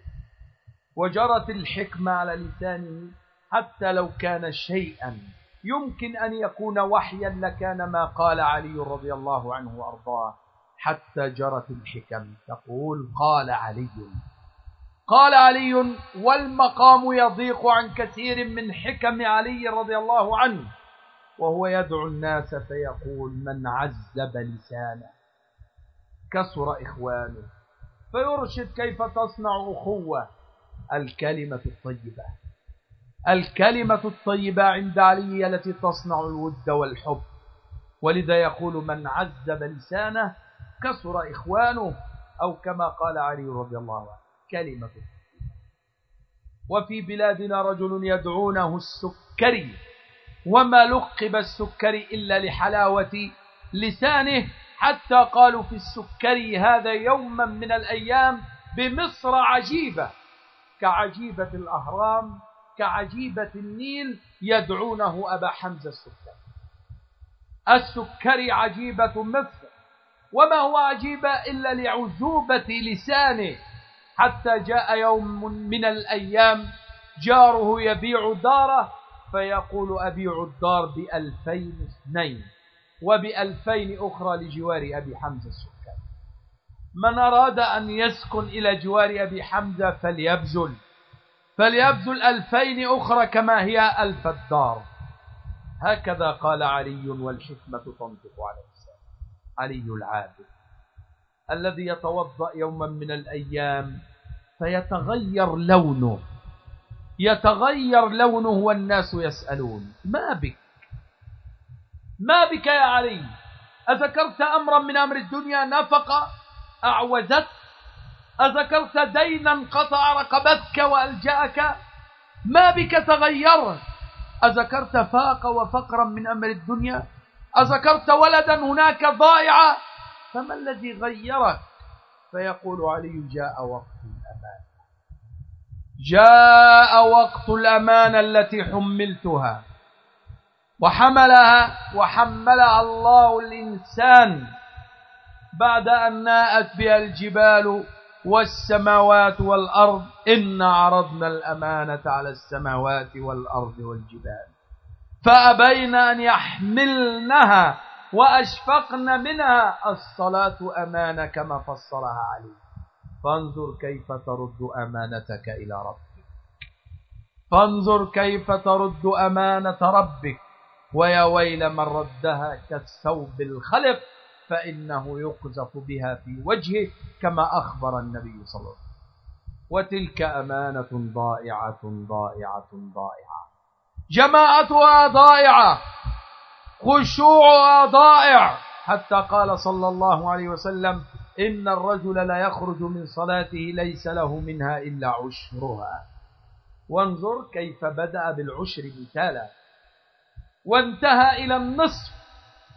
وجرت الحكمة على لسانه حتى لو كان شيئا. يمكن أن يكون وحيا لكان ما قال علي رضي الله عنه وأرضاه. حتى جرت الحكم تقول قال علي. قال علي والمقام يضيق عن كثير من حكم علي رضي الله عنه. وهو يدعو الناس فيقول من عذب لسانه كسر إخوانه فيرشد كيف تصنع أخوة الكلمة الطيبة الكلمة الطيبة عند علي التي تصنع الود والحب ولذا يقول من عذب لسانه كسر إخوانه أو كما قال علي رضي الله عنه كلمة وفي بلادنا رجل يدعونه السكري وما لقب السكري إلا لحلاوة لسانه. حتى قالوا في السكري هذا يوما من الأيام بمصر عجيبة. كعجيبة الأهرام كعجيبة النيل يدعونه أبا حمزة السكري السكري عجيبة مصر وما هو عجيبة إلا لعذوبة لسانه. حتى جاء يوم من الأيام جاره يبيع داره فيقول أبيع الدار بألفين اثنين وبألفين أخرى لجوار أبي حمزة السكري من أراد أن يسكن إلى جوار أبي حمزة فليبذل فليبذل ألفين أخرى كما هي ألف الدار. هكذا قال علي والحكمة تنطق على السلام علي العابد الذي يتوضأ يوما من الأيام فيتغير لونه. يتغير لونه والناس يسألون ما بك؟ ما بك يا علي؟ أذكرت أمرا من أمر الدنيا نفق أعوزت أذكرت دينا قطع رقبتك وألجأك؟ ما بك تغيرت أذكرت فاق وفقرا من أمر الدنيا؟ أذكرت ولدا هناك ضائعا فما الذي غيرك؟ فيقول علي جاء وقت الأمان جاء وقت الأمانة التي حملتها. وحملها وحملها الله الإنسان بعد أن ناءت بها الجبال والسماوات والأرض. إن عرضنا الأمانة على السماوات والأرض والجبال. فأبين أن يحملنها وأشفقن منها. الصلاة أمانة كما فسرها علي. فانظر كيف ترد أمانتك إلى ربك. فانظر كيف ترد أمانة ربك. ويا ويل من ردها كالثوب الخلق فإنه يقذف بها في وجهه كما أخبر النبي صلى الله عليه وسلم. وتلك أمانة ضائعة ضائعة ضائعة. جماعتها ضائعة. خشوعها ضائع. حتى قال صلى الله عليه وسلم إن الرجل لا يخرج من صلاته ليس له منها إلا عشرها. وانظر كيف بدأ بالعشر مثالا. وانتهى إلى النصف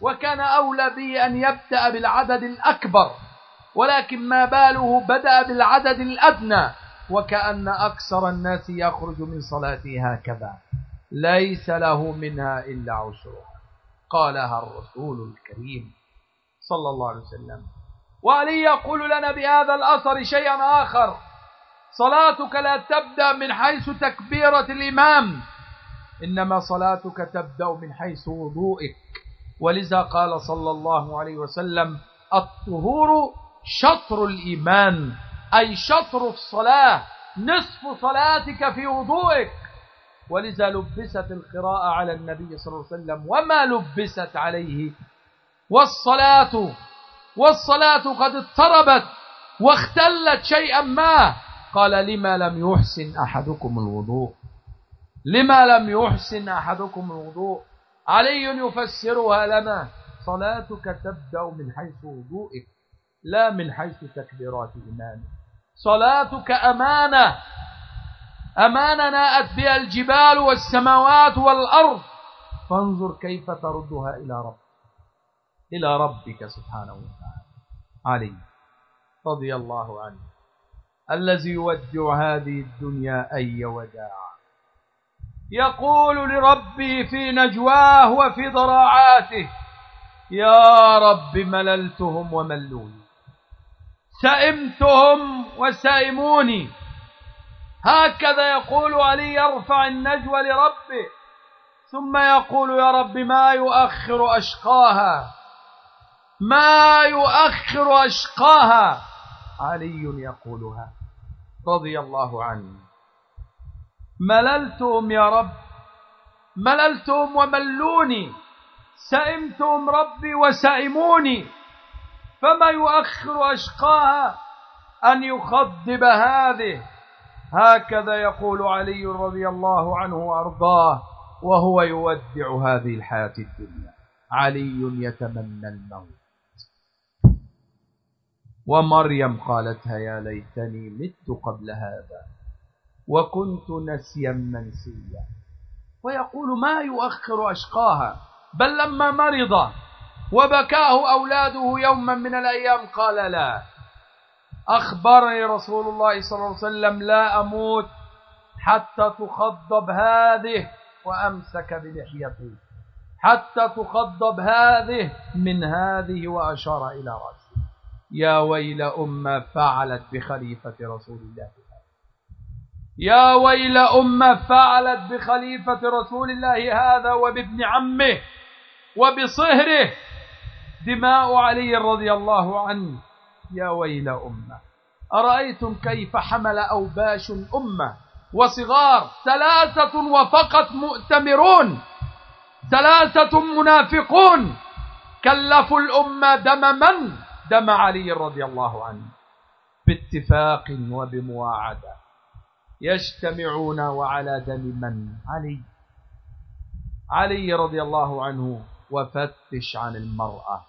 وكان أولى به أن يبدأ بالعدد الأكبر ولكن ما باله بدأ بالعدد الأدنى وكأن أكثر الناس يخرج من صلاته هكذا. ليس له منها إلا عشرها. قالها الرسول الكريم صلى الله عليه وسلم. وعلي يقول لنا بهذا الأثر شيئا آخر. صلاتك لا تبدأ من حيث تكبيرة الإمام. إنما صلاتك تبدأ من حيث وضوئك. ولذا قال صلى الله عليه وسلم الطهور شطر الإيمان أي شطر الصلاة نصف صلاتك في وضوئك. ولذا لبست القراءة على النبي صلى الله عليه وسلم. وما لبست عليه والصلاة والصلاة قد اضطربت واختلت شيئا ما. قال لما لم يحسن أحدكم الوضوء؟ لما لم يحسن أحدكم الوضوء؟ علي يفسرها لنا صلاتك تبدأ من حيث وضوئك لا من حيث تكبيرات إيمانك. صلاتك أمانة. أمانة ناءت بها الجبال والسماوات والأرض. فانظر كيف تردها إلى رب إلى ربك سبحانه وتعالى. علي رضي الله عنه. الذي يودع هذه الدنيا أي وداع يقول لربه في نجواه وفي ضراعاته يا رب مللتهم وملوني. سئمتهم وسائموني هكذا يقول علي يرفع النجوى لربه ثم يقول يا رب ما يؤخر أشقاها؟ ما يؤخر أشقاها. علي يقولها. رضي الله عنه. مللتهم يا رب. مللتهم وملوني. سئمتهم ربي وسئموني. فما يؤخر أشقاها أن يخضب هذه. هكذا يقول علي رضي الله عنه وأرضاه وهو يودع هذه الحياة الدنيا. علي يتمنى الموت. ومريم قالتها يا ليتني مت قبل هذا وكنت نسيا منسيا. ويقول ما يؤخر أشقاها بل لما مرض وبكاه أولاده يوما من الأيام قال لا. أخبرني رسول الله صلى الله عليه وسلم لا أموت حتى تخضب هذه وأمسك بلحيته حتى تخضب هذه من هذه وأشار إلى رأسه يا ويل أمة فعلت بخليفة رسول الله. يا ويل أمة فعلت بخليفة رسول الله هذا وبابن عمه وبصهره. دماء علي رضي الله عنه. يا ويل أمة أرأيتم كيف حمل أوباش أمة؟ وصغار ثلاثة وفقط مؤتمرون. ثلاثة منافقون. كلفوا الأمة دم من؟ دم علي رضي الله عنه باتفاق وبمواعدة. يجتمعون وعلى دم من؟ علي. علي رضي الله عنه وفتش عن المرأة.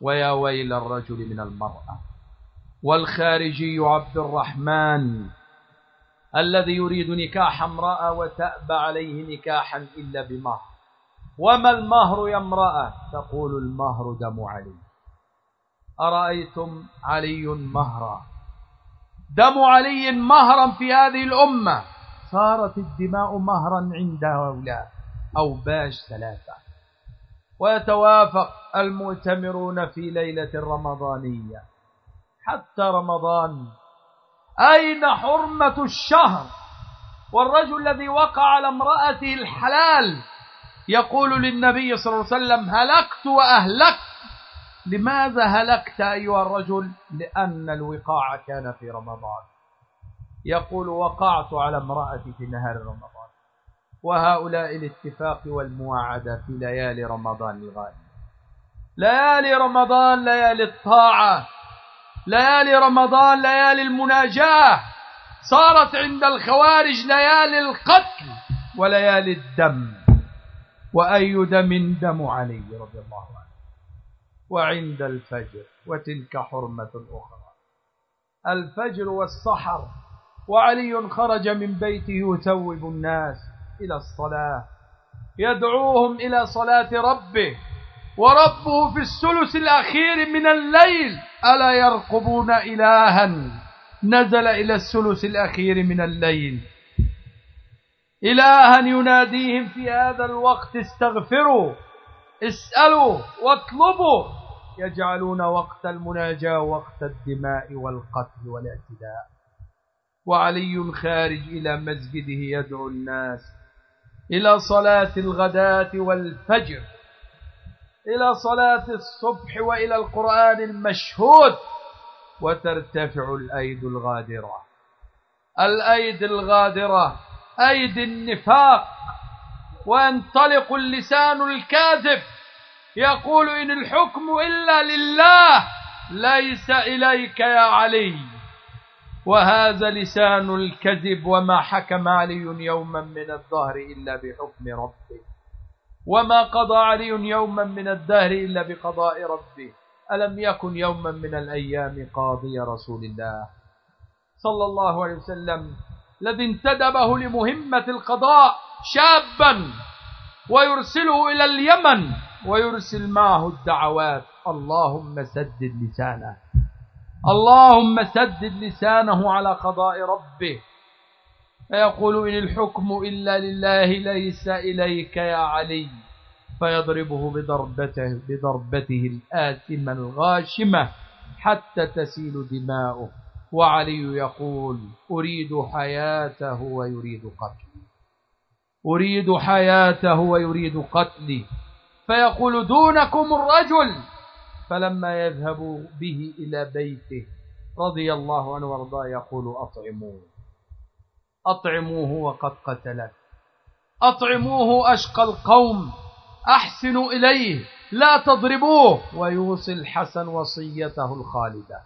ويا ويل الرجل من المرأة. والخارجي عبد الرحمن الذي يريد نكاح امرأة وتأبى عليه نكاحا إلا بمهر. وما المهر يا امرأة؟ تقول المهر دم علي. أرأيتم علي مهرا؟ دم علي مهرا في هذه الأمة. صارت الدماء مهرا عند هؤلاء. أو باش ثلاثة. ويتوافق المؤتمرون في ليلة رمضانية. حتى رمضان. أين حرمة الشهر؟ والرجل الذي وقع على امرأته الحلال يقول للنبي صلى الله عليه وسلم هلكت وأهلكت. لماذا هلكت أيها الرجل؟ لأن الوقاع كان في رمضان. يقول وقعت على امرأتي في نهار رمضان. وهؤلاء الاتفاق والمواعدة في ليالي رمضان الغالي ليالي رمضان ليالي الطاعة. ليالي رمضان ليالي المناجاة. صارت عند الخوارج ليالي القتل وليالي الدم. وأي دم دم علي رضي الله عنه. وعند الفجر وتلك حرمة أخرى. الفجر والسحر وعلي خرج من بيته يثوب الناس إلى الصلاة. يدعوهم إلى صلاة ربه وربه في الثلث الأخير من الليل. ألا يرقبون إلها؟ نزل إلى الثلث الأخير من الليل. إلها يناديهم في هذا الوقت استغفروا اسألوا واطلبوا. يجعلون وقت المناجاة وقت الدماء والقتل والاعتداء. وعلي خارج إلى مسجده يدعو الناس إلى صلاة الغداة والفجر إلى صلاة الصبح وإلى القرآن المشهود وترتفع الأيد الغادرة. الأيد الغادرة أيد النفاق وينطلق اللسان الكاذب. يقول إن الحكم إلا لله ليس إليك يا علي. وهذا لسان الكذب وما حكم علي يوما من الظهر إلا بحكم ربه وما قضى علي يوما من الدهر إلا بقضاء ربه ألم يكن يوما من الأيام قاضي رسول الله؟ صلى الله عليه وسلم. الذي انتدبه لمهمة القضاء شابا ويرسله إلى اليمن. ويرسل معه الدعوات. اللهم سدد لسانه. اللهم سدد لسانه على قضاء ربه. فيقول إن الحكم إلا لله ليس إليك يا علي. فيضربه بضربته, بضربته الآثمة الغاشمة حتى تسيل دماؤه. وعلي يقول أريد حياته ويريد قتلي أريد حياته ويريد قتلي فيقول دونكم الرجل. فلما يذهب به إلى بيته رضي الله عنه وارضاه يقول أطعموه. أطعموه وقد قتلت أطعموه أشقى القوم. أحسنوا إليه. لا تضربوه. ويوصي الحسن وصيته الخالدة.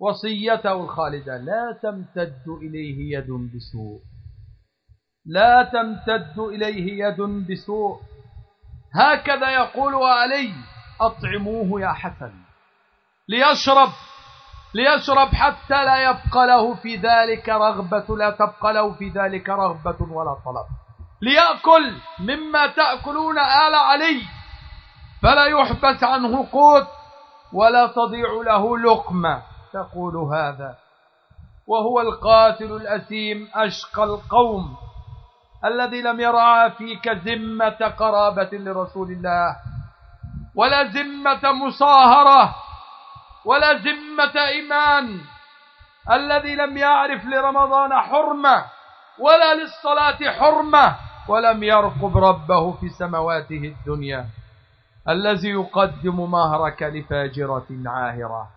وصيته الخالدة. لا تمتد إليه يد بسوء. لا تمتد إليه يد بسوء. هكذا يقول علي أطعموه يا حسن. ليشرب ليشرب حتى لا يبقى له في ذلك رغبة لا تبقى له في ذلك رغبة ولا طلب. ليأكل مما تأكلون آل علي فلا يحبس عنه قوت ولا تضيع له لقمة. تقول هذا وهو القاتل الأثيم أشقى القوم. الذي لم يرعى فيك ذمة قرابة لرسول الله ولا ذمة مصاهرة ولا ذمة إيمان. الذي لم يعرف لرمضان حرمة ولا للصلاة حرمة ولم يرقب ربه في سمواته الدنيا. الذي يقدم مهرك لفاجرة عاهرة.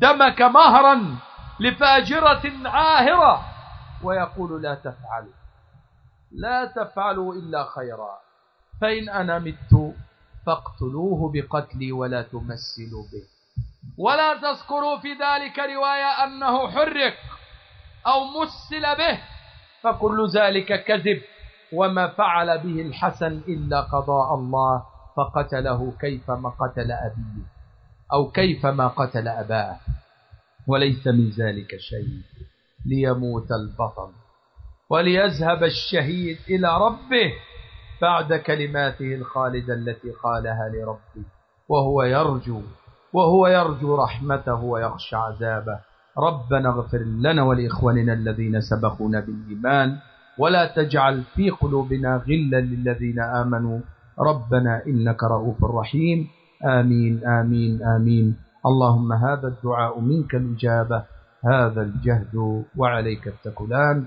دمك مهرا لفاجرة عاهرة ويقول لا تفعل. لا تفعلوا إلا خيرا. فإن أنا مت فاقتلوه بقتلي ولا تمثلوا به. ولا تذكروا في ذلك رواية أنه حرق أو مسل به فكل ذلك كذب. وما فعل به الحسن إلا قضاء الله فقتله كيفما قتل أبيه أو كيفما قتل أباه. وليس من ذلك شيء ليموت البطل. وليذهب الشهيد إلى ربه بعد كلماته الخالدة التي قالها لربه وهو يرجو وهو يرجو رحمته ويخشى عذابه. ربنا اغفر لنا ولإخواننا الذين سبقونا بالإيمان ولا تجعل في قلوبنا غلا للذين آمنوا. ربنا إنك رؤوف رحيم. آمين آمين آمين. اللهم هذا الدعاء منك الإجابة هذا الجهد وعليك التكلان.